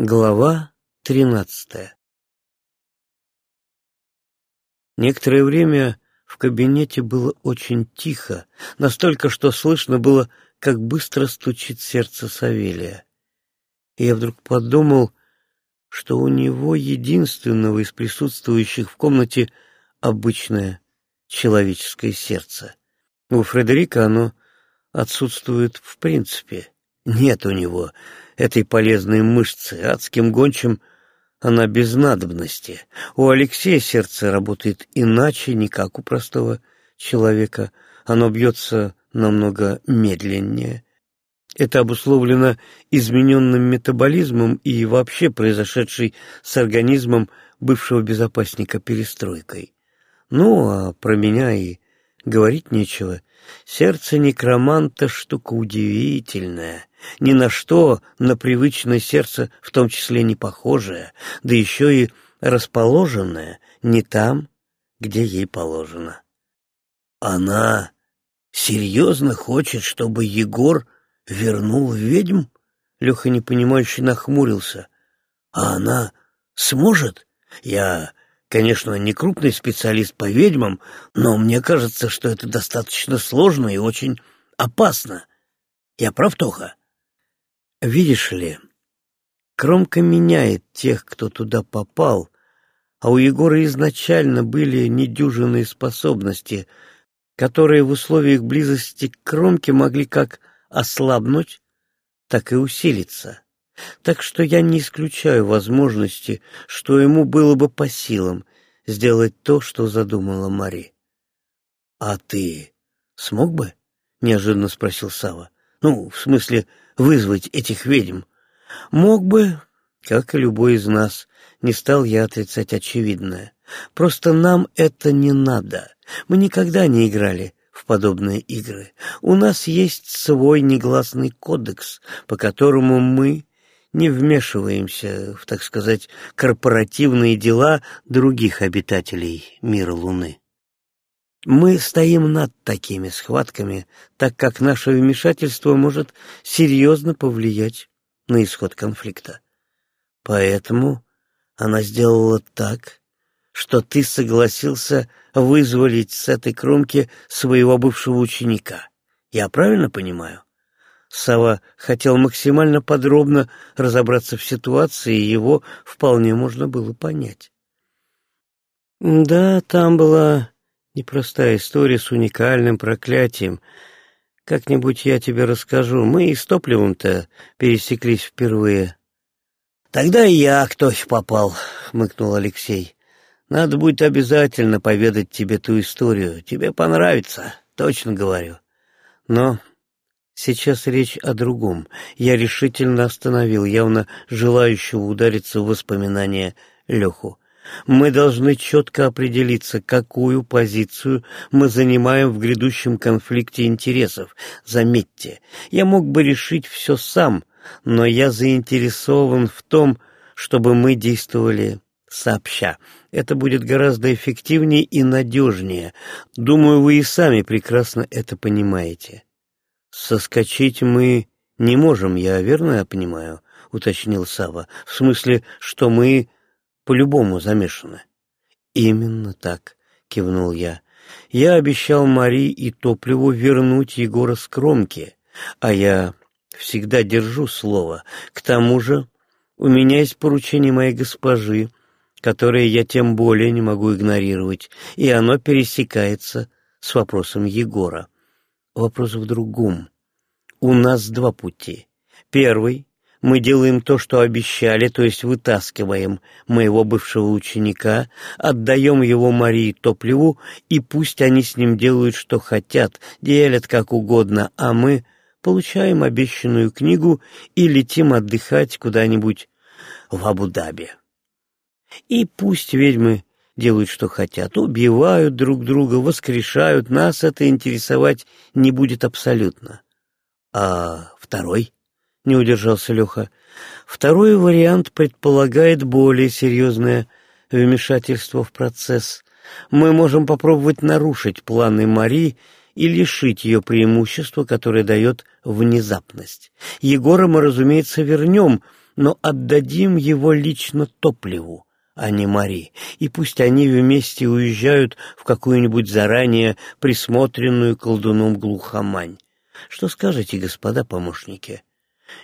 Глава тринадцатая Некоторое время в кабинете было очень тихо, настолько, что слышно было, как быстро стучит сердце Савелия. И я вдруг подумал, что у него единственного из присутствующих в комнате обычное человеческое сердце. У Фредерика оно отсутствует в принципе. Нет у него этой полезной мышцы, адским гончим она без надобности. У Алексея сердце работает иначе, не как у простого человека. Оно бьется намного медленнее. Это обусловлено измененным метаболизмом и вообще произошедшей с организмом бывшего безопасника перестройкой. Ну, а про меня и говорить нечего. Сердце некроманта — штука удивительная, ни на что на привычное сердце в том числе не похожее, да еще и расположенное не там, где ей положено. Она серьезно хочет, чтобы Егор вернул ведьм? Леха непонимающе нахмурился. А она сможет? Я Конечно, не крупный специалист по ведьмам, но мне кажется, что это достаточно сложно и очень опасно. Я прав, Тоха? Видишь ли, Кромка меняет тех, кто туда попал, а у Егора изначально были недюжинные способности, которые в условиях близости к Кромке могли как ослабнуть, так и усилиться. Так что я не исключаю возможности, что ему было бы по силам сделать то, что задумала Мари. — А ты смог бы? — неожиданно спросил Сава. Ну, в смысле, вызвать этих ведьм. — Мог бы, как и любой из нас, не стал я отрицать очевидное. Просто нам это не надо. Мы никогда не играли в подобные игры. У нас есть свой негласный кодекс, по которому мы не вмешиваемся в, так сказать, корпоративные дела других обитателей мира Луны. Мы стоим над такими схватками, так как наше вмешательство может серьезно повлиять на исход конфликта. Поэтому она сделала так, что ты согласился вызволить с этой кромки своего бывшего ученика. Я правильно понимаю? Сава хотел максимально подробно разобраться в ситуации, и его вполне можно было понять. Да, там была непростая история с уникальным проклятием. Как-нибудь я тебе расскажу. Мы и с топливом-то пересеклись впервые. Тогда и я кто попал, хмыкнул Алексей. Надо будет обязательно поведать тебе ту историю. Тебе понравится, точно говорю. Но Сейчас речь о другом. Я решительно остановил явно желающего удариться в воспоминания Леху. Мы должны четко определиться, какую позицию мы занимаем в грядущем конфликте интересов. Заметьте, я мог бы решить все сам, но я заинтересован в том, чтобы мы действовали сообща. Это будет гораздо эффективнее и надежнее. Думаю, вы и сами прекрасно это понимаете. «Соскочить мы не можем, я верно я понимаю?» — уточнил Сава. «В смысле, что мы по-любому замешаны?» «Именно так», — кивнул я. «Я обещал Мари и Топливу вернуть Егора с кромки, а я всегда держу слово. К тому же у меня есть поручение моей госпожи, которое я тем более не могу игнорировать, и оно пересекается с вопросом Егора. Вопрос в другом. У нас два пути. Первый — мы делаем то, что обещали, то есть вытаскиваем моего бывшего ученика, отдаем его Марии Топливу, и пусть они с ним делают, что хотят, делят как угодно, а мы получаем обещанную книгу и летим отдыхать куда-нибудь в Абу-Даби. И пусть ведьмы делают, что хотят, убивают друг друга, воскрешают, нас это интересовать не будет абсолютно. А второй? Не удержался Леха. Второй вариант предполагает более серьезное вмешательство в процесс. Мы можем попробовать нарушить планы Мари и лишить ее преимущества, которое дает внезапность. Егора мы, разумеется, вернем, но отдадим его лично топливу, а не Мари, и пусть они вместе уезжают в какую-нибудь заранее присмотренную колдуном глухомань. Что скажете, господа помощники?»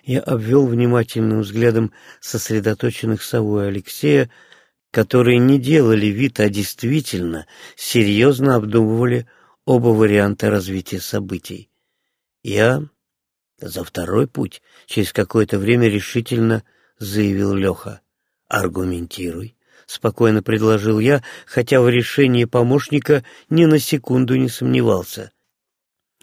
Я обвел внимательным взглядом сосредоточенных сову Алексея, которые не делали вид, а действительно серьезно обдумывали оба варианта развития событий. Я за второй путь через какое-то время решительно заявил Леха. «Аргументируй», — спокойно предложил я, хотя в решении помощника ни на секунду не сомневался.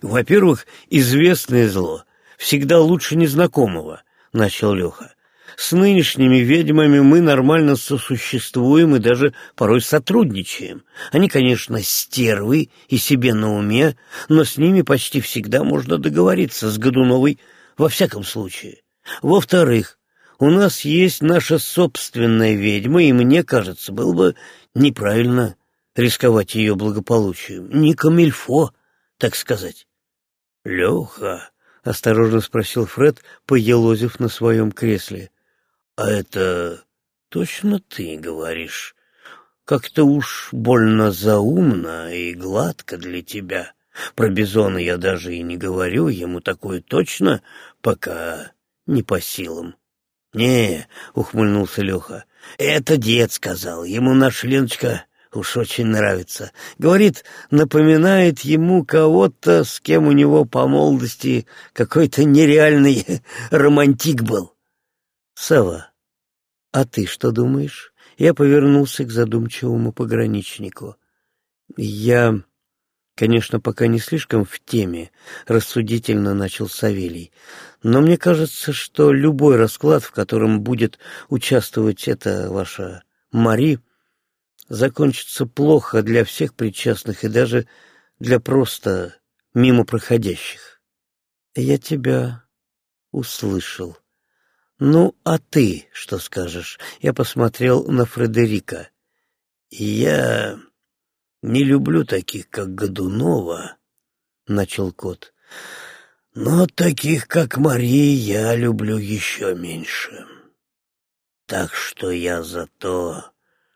«Во-первых, известное зло всегда лучше незнакомого», — начал Леха. «С нынешними ведьмами мы нормально сосуществуем и даже порой сотрудничаем. Они, конечно, стервы и себе на уме, но с ними почти всегда можно договориться, с Годуновой во всяком случае. Во-вторых, у нас есть наша собственная ведьма, и мне кажется, было бы неправильно рисковать ее благополучием. Не камильфо, так сказать. — Леха, — осторожно спросил Фред, поелозив на своем кресле. — А это точно ты говоришь? Как-то уж больно заумно и гладко для тебя. Про Бизона я даже и не говорю, ему такое точно пока не по силам. — Не, — ухмыльнулся Леха, — это дед сказал, ему наша Леночка уж очень нравится. Говорит, напоминает ему кого-то, с кем у него по молодости какой-то нереальный романтик был. Сава, а ты что думаешь? Я повернулся к задумчивому пограничнику. Я, конечно, пока не слишком в теме, рассудительно начал Савелий, но мне кажется, что любой расклад, в котором будет участвовать эта ваша Мари, закончится плохо для всех причастных и даже для просто мимо проходящих. Я тебя услышал. Ну, а ты что скажешь? Я посмотрел на Фредерика. Я не люблю таких, как Годунова, — начал кот. Но таких, как Мария, я люблю еще меньше. Так что я за то,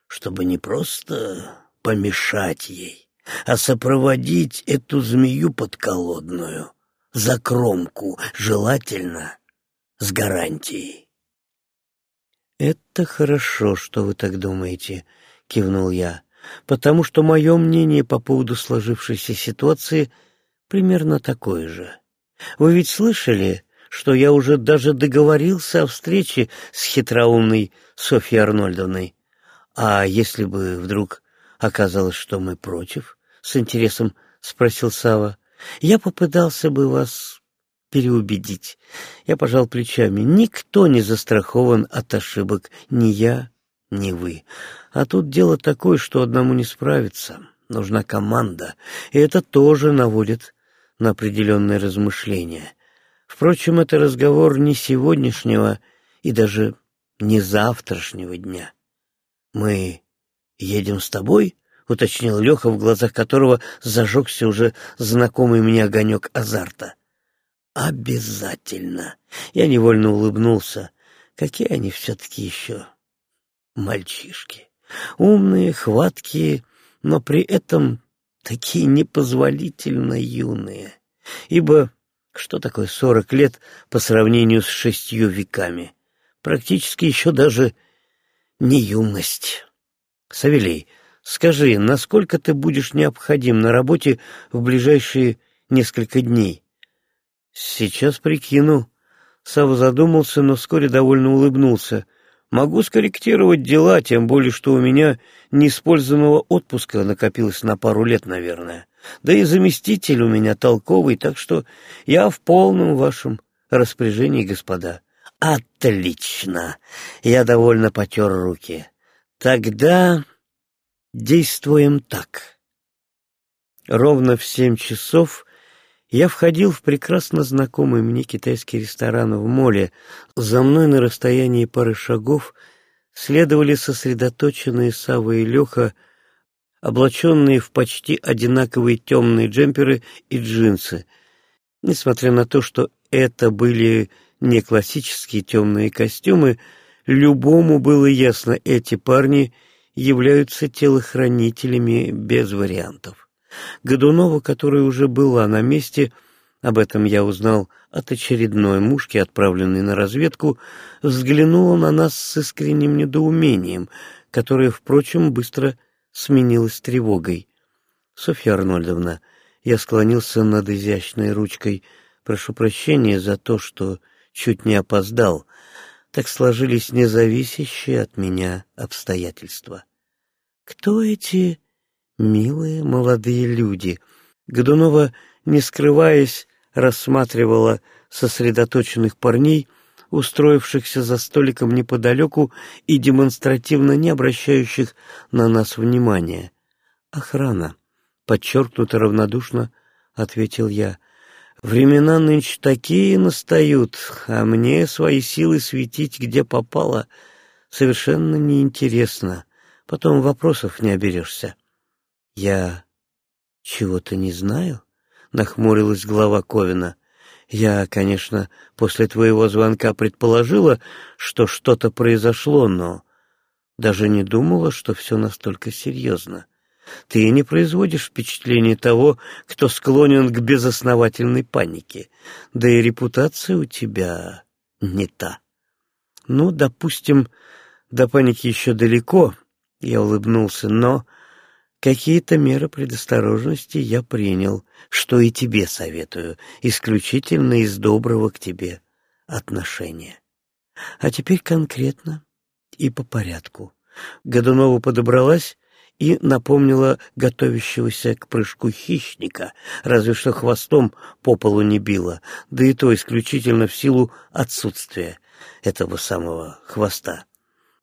чтобы не просто помешать ей, а сопроводить эту змею подколодную за кромку, желательно с гарантией. «Это хорошо, что вы так думаете», — кивнул я, «потому что мое мнение по поводу сложившейся ситуации примерно такое же. Вы ведь слышали, что я уже даже договорился о встрече с хитроумной Софьей Арнольдовной? «А если бы вдруг оказалось, что мы против?» — с интересом спросил Сава. «Я попытался бы вас переубедить». Я пожал плечами. «Никто не застрахован от ошибок, ни я, ни вы. А тут дело такое, что одному не справиться. Нужна команда, и это тоже наводит на определенные размышления. Впрочем, это разговор не сегодняшнего и даже не завтрашнего дня. «Мы едем с тобой?» — уточнил Леха, в глазах которого зажегся уже знакомый мне огонек азарта. «Обязательно!» Я невольно улыбнулся. Какие они все-таки еще мальчишки. Умные, хваткие, но при этом такие непозволительно юные. Ибо что такое сорок лет по сравнению с шестью веками? Практически еще даже не юность. Савелий, скажи, насколько ты будешь необходим на работе в ближайшие несколько дней? Сейчас прикину. Сава задумался, но вскоре довольно улыбнулся. Могу скорректировать дела, тем более, что у меня неиспользованного отпуска накопилось на пару лет, наверное. Да и заместитель у меня толковый, так что я в полном вашем распоряжении, господа. Отлично. Я довольно потер руки. Тогда действуем так. Ровно в семь часов я входил в прекрасно знакомый мне китайский ресторан в моле. За мной на расстоянии пары шагов следовали сосредоточенные Сава и Леха, облаченные в почти одинаковые темные джемперы и джинсы. Несмотря на то, что это были не классические темные костюмы, любому было ясно, эти парни являются телохранителями без вариантов. Годунова, которая уже была на месте, об этом я узнал от очередной мушки, отправленной на разведку, взглянула на нас с искренним недоумением, которое, впрочем, быстро сменилось тревогой. «Софья Арнольдовна», я склонился над изящной ручкой, «прошу прощения за то, что чуть не опоздал. Так сложились независящие от меня обстоятельства». «Кто эти милые молодые люди?» Годунова, не скрываясь, рассматривала сосредоточенных парней, устроившихся за столиком неподалеку и демонстративно не обращающих на нас внимания. «Охрана», — подчеркнуто равнодушно ответил я. «Времена нынче такие настают, а мне свои силы светить где попало совершенно неинтересно. Потом вопросов не оберешься». «Я чего-то не знаю?» — нахмурилась глава Ковина. Я, конечно, после твоего звонка предположила, что что-то произошло, но даже не думала, что все настолько серьезно. Ты не производишь впечатление того, кто склонен к безосновательной панике, да и репутация у тебя не та. Ну, допустим, до паники еще далеко, я улыбнулся, но Какие-то меры предосторожности я принял, что и тебе советую, исключительно из доброго к тебе отношения. А теперь конкретно и по порядку. Годунова подобралась и напомнила готовящегося к прыжку хищника, разве что хвостом по полу не била, да и то исключительно в силу отсутствия этого самого хвоста.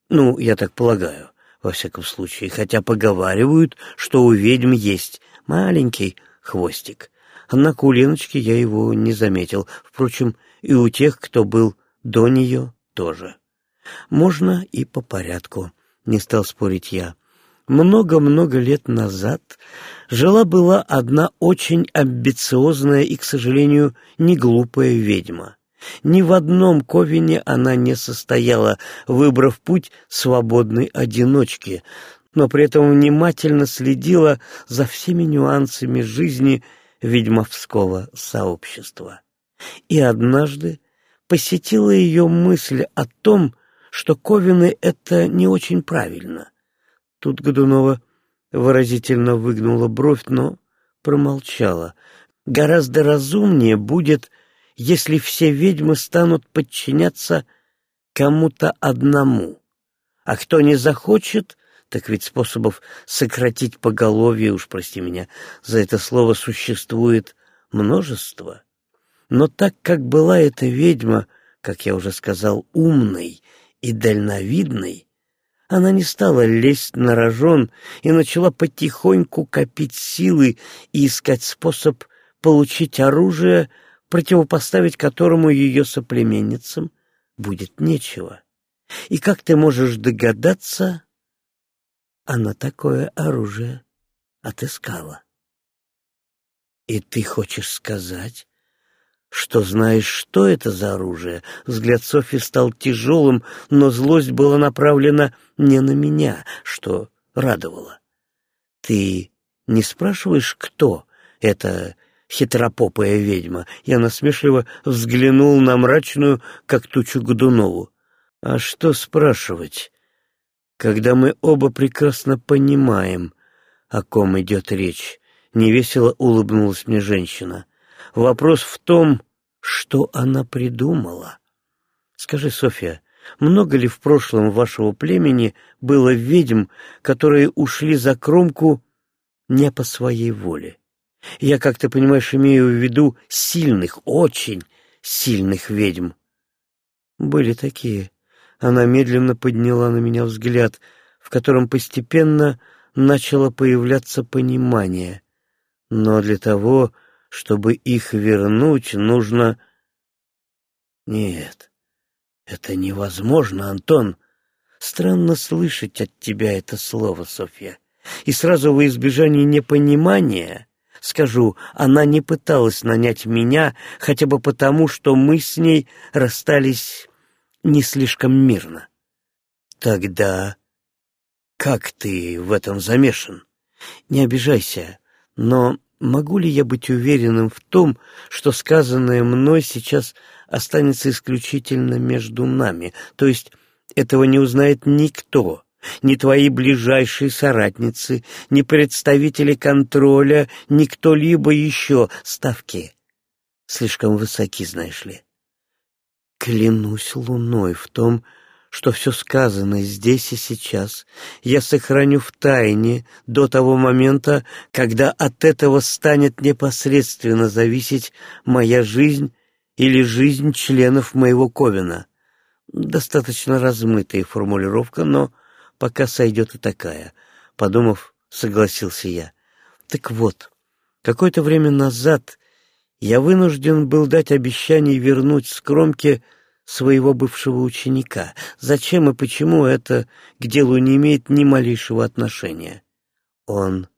Ну, я так полагаю во всяком случае, хотя поговаривают, что у ведьм есть маленький хвостик. Однако у Леночки я его не заметил, впрочем, и у тех, кто был до нее, тоже. Можно и по порядку, не стал спорить я. Много-много лет назад жила-была одна очень амбициозная и, к сожалению, не глупая ведьма. Ни в одном ковине она не состояла, выбрав путь свободной одиночки, но при этом внимательно следила за всеми нюансами жизни ведьмовского сообщества. И однажды посетила ее мысль о том, что ковины — это не очень правильно. Тут Годунова выразительно выгнула бровь, но промолчала. Гораздо разумнее будет если все ведьмы станут подчиняться кому-то одному. А кто не захочет, так ведь способов сократить поголовье, уж прости меня, за это слово существует множество. Но так как была эта ведьма, как я уже сказал, умной и дальновидной, она не стала лезть на рожон и начала потихоньку копить силы и искать способ получить оружие, противопоставить которому ее соплеменницам будет нечего. И, как ты можешь догадаться, она такое оружие отыскала. И ты хочешь сказать, что знаешь, что это за оружие? Взгляд Софи стал тяжелым, но злость была направлена не на меня, что радовало. Ты не спрашиваешь, кто это хитропопая ведьма. Я насмешливо взглянул на мрачную, как тучу Годунову. А что спрашивать, когда мы оба прекрасно понимаем, о ком идет речь? Невесело улыбнулась мне женщина. Вопрос в том, что она придумала. Скажи, Софья, много ли в прошлом вашего племени было ведьм, которые ушли за кромку не по своей воле? Я, как ты понимаешь, имею в виду сильных, очень сильных ведьм. Были такие. Она медленно подняла на меня взгляд, в котором постепенно начало появляться понимание. Но для того, чтобы их вернуть, нужно... Нет, это невозможно, Антон. Странно слышать от тебя это слово, Софья. И сразу во избежание непонимания Скажу, она не пыталась нанять меня, хотя бы потому, что мы с ней расстались не слишком мирно. Тогда как ты в этом замешан? Не обижайся, но могу ли я быть уверенным в том, что сказанное мной сейчас останется исключительно между нами, то есть этого не узнает никто, ни твои ближайшие соратницы, ни представители контроля, ни кто-либо еще. Ставки слишком высоки, знаешь ли. Клянусь луной в том, что все сказанное здесь и сейчас я сохраню в тайне до того момента, когда от этого станет непосредственно зависеть моя жизнь или жизнь членов моего Ковена. Достаточно размытая формулировка, но пока сойдет и такая. Подумав, согласился я. Так вот, какое-то время назад я вынужден был дать обещание вернуть с кромки своего бывшего ученика. Зачем и почему это к делу не имеет ни малейшего отношения? Он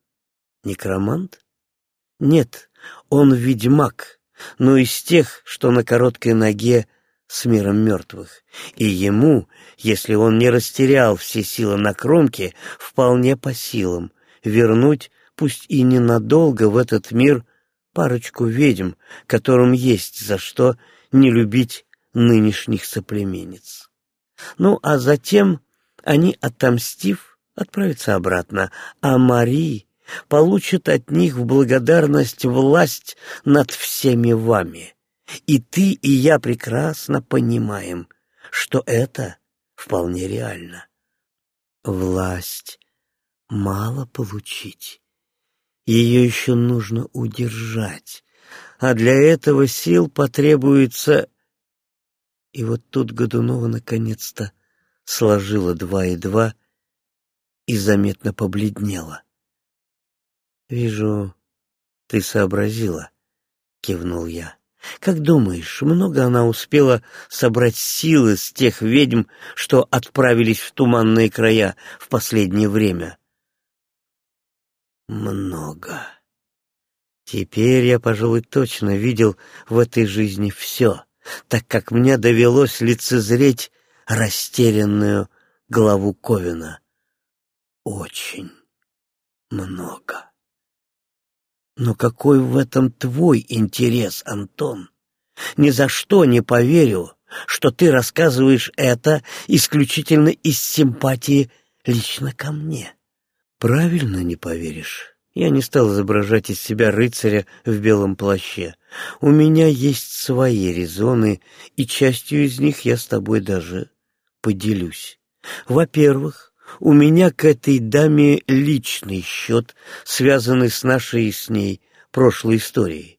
некромант? Нет, он ведьмак, но из тех, что на короткой ноге с миром мертвых. И ему, если он не растерял все силы на кромке, вполне по силам вернуть, пусть и ненадолго, в этот мир парочку ведьм, которым есть за что не любить нынешних соплеменниц. Ну, а затем они, отомстив, отправятся обратно, а Мари получит от них в благодарность власть над всеми вами. И ты, и я прекрасно понимаем, что это вполне реально. Власть мало получить. Ее еще нужно удержать, а для этого сил потребуется и вот тут Годунова наконец-то сложила два и два и заметно побледнела. «Вижу, ты сообразила», — кивнул я. «Как думаешь, много она успела собрать силы с тех ведьм, что отправились в туманные края в последнее время?» «Много. Теперь я, пожалуй, точно видел в этой жизни все так как мне довелось лицезреть растерянную главу Ковина. Очень много. Но какой в этом твой интерес, Антон? Ни за что не поверю, что ты рассказываешь это исключительно из симпатии лично ко мне. Правильно не поверишь. Я не стал изображать из себя рыцаря в белом плаще. У меня есть свои резоны, и частью из них я с тобой даже поделюсь. Во-первых, у меня к этой даме личный счет, связанный с нашей с ней прошлой историей.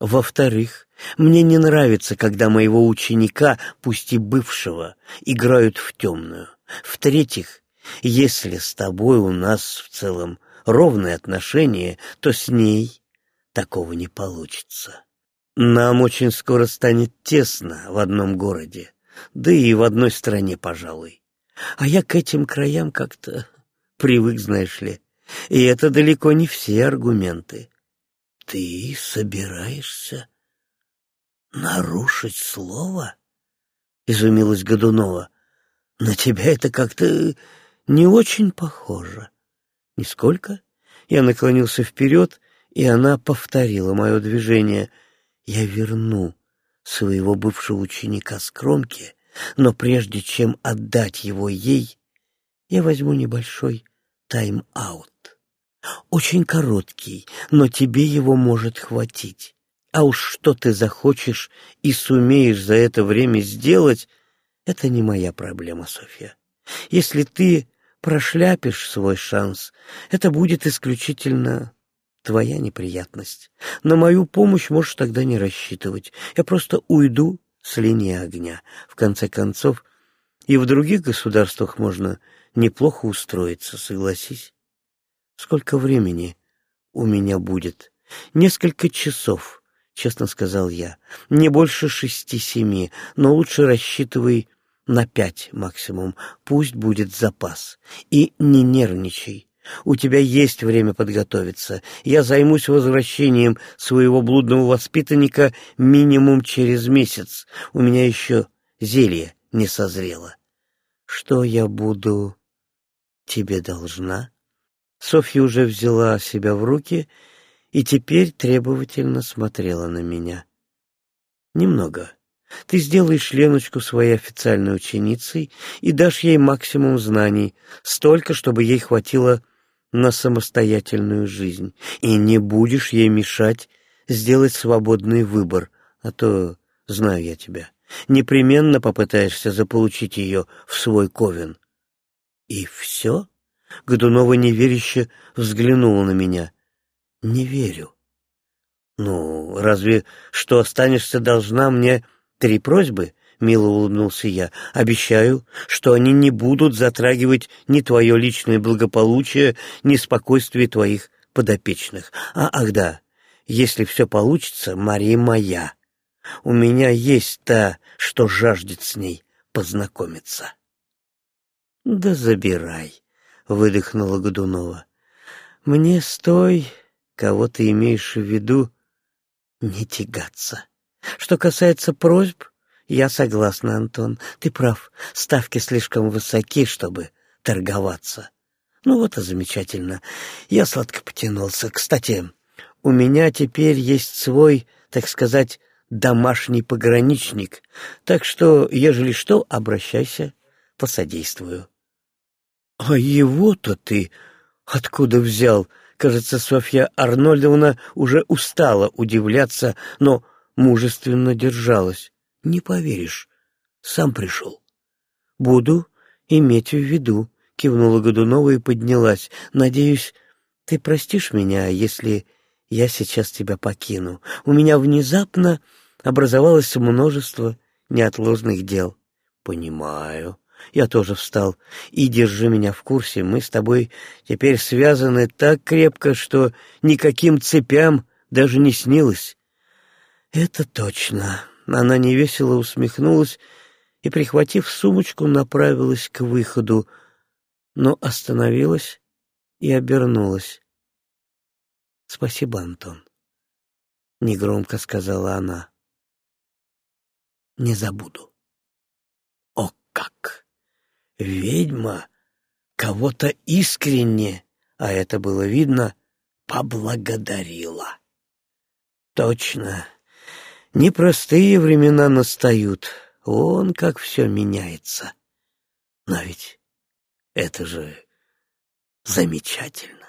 Во-вторых, мне не нравится, когда моего ученика, пусть и бывшего, играют в темную. В-третьих, если с тобой у нас в целом ровные отношения, то с ней такого не получится. Нам очень скоро станет тесно в одном городе, да и в одной стране, пожалуй. А я к этим краям как-то привык, знаешь ли. И это далеко не все аргументы. Ты собираешься нарушить слово? Изумилась Годунова. На тебя это как-то не очень похоже. Нисколько. Я наклонился вперед, и она повторила мое движение. Я верну своего бывшего ученика с кромки, но прежде чем отдать его ей, я возьму небольшой тайм-аут. Очень короткий, но тебе его может хватить. А уж что ты захочешь и сумеешь за это время сделать, это не моя проблема, Софья. Если ты прошляпишь свой шанс, это будет исключительно твоя неприятность. На мою помощь можешь тогда не рассчитывать. Я просто уйду с линии огня. В конце концов, и в других государствах можно неплохо устроиться, согласись. Сколько времени у меня будет? Несколько часов, честно сказал я. Не больше шести-семи, но лучше рассчитывай на пять максимум, пусть будет запас. И не нервничай, У тебя есть время подготовиться. Я займусь возвращением своего блудного воспитанника минимум через месяц. У меня еще зелье не созрело. Что я буду тебе должна?» Софья уже взяла себя в руки и теперь требовательно смотрела на меня. «Немного. Ты сделаешь Леночку своей официальной ученицей и дашь ей максимум знаний, столько, чтобы ей хватило на самостоятельную жизнь, и не будешь ей мешать сделать свободный выбор, а то, знаю я тебя, непременно попытаешься заполучить ее в свой ковен. И все? Годунова неверяще взглянула на меня. Не верю. Ну, разве что останешься должна мне три просьбы? Мило улыбнулся я. «Обещаю, что они не будут затрагивать ни твое личное благополучие, ни спокойствие твоих подопечных. А, ах да, если все получится, Мария моя. У меня есть та, что жаждет с ней познакомиться». «Да забирай», — выдохнула Годунова. «Мне стой, кого ты имеешь в виду, не тягаться. Что касается просьб, я согласна, Антон. Ты прав, ставки слишком высоки, чтобы торговаться. Ну вот и замечательно. Я сладко потянулся. Кстати, у меня теперь есть свой, так сказать, домашний пограничник, так что, ежели что, обращайся, посодействую. — А его-то ты откуда взял? Кажется, Софья Арнольдовна уже устала удивляться, но мужественно держалась. Не поверишь, сам пришел. Буду иметь в виду, кивнула Годунова и поднялась. Надеюсь, ты простишь меня, если я сейчас тебя покину. У меня внезапно образовалось множество неотложных дел. Понимаю. Я тоже встал. И держи меня в курсе. Мы с тобой теперь связаны так крепко, что никаким цепям даже не снилось. Это точно. Она невесело усмехнулась и, прихватив сумочку, направилась к выходу, но остановилась и обернулась. — Спасибо, Антон, — негромко сказала она. — Не забуду. О как! Ведьма кого-то искренне, а это было видно, поблагодарила. Точно. Непростые времена настают, он как все меняется. Но ведь это же замечательно.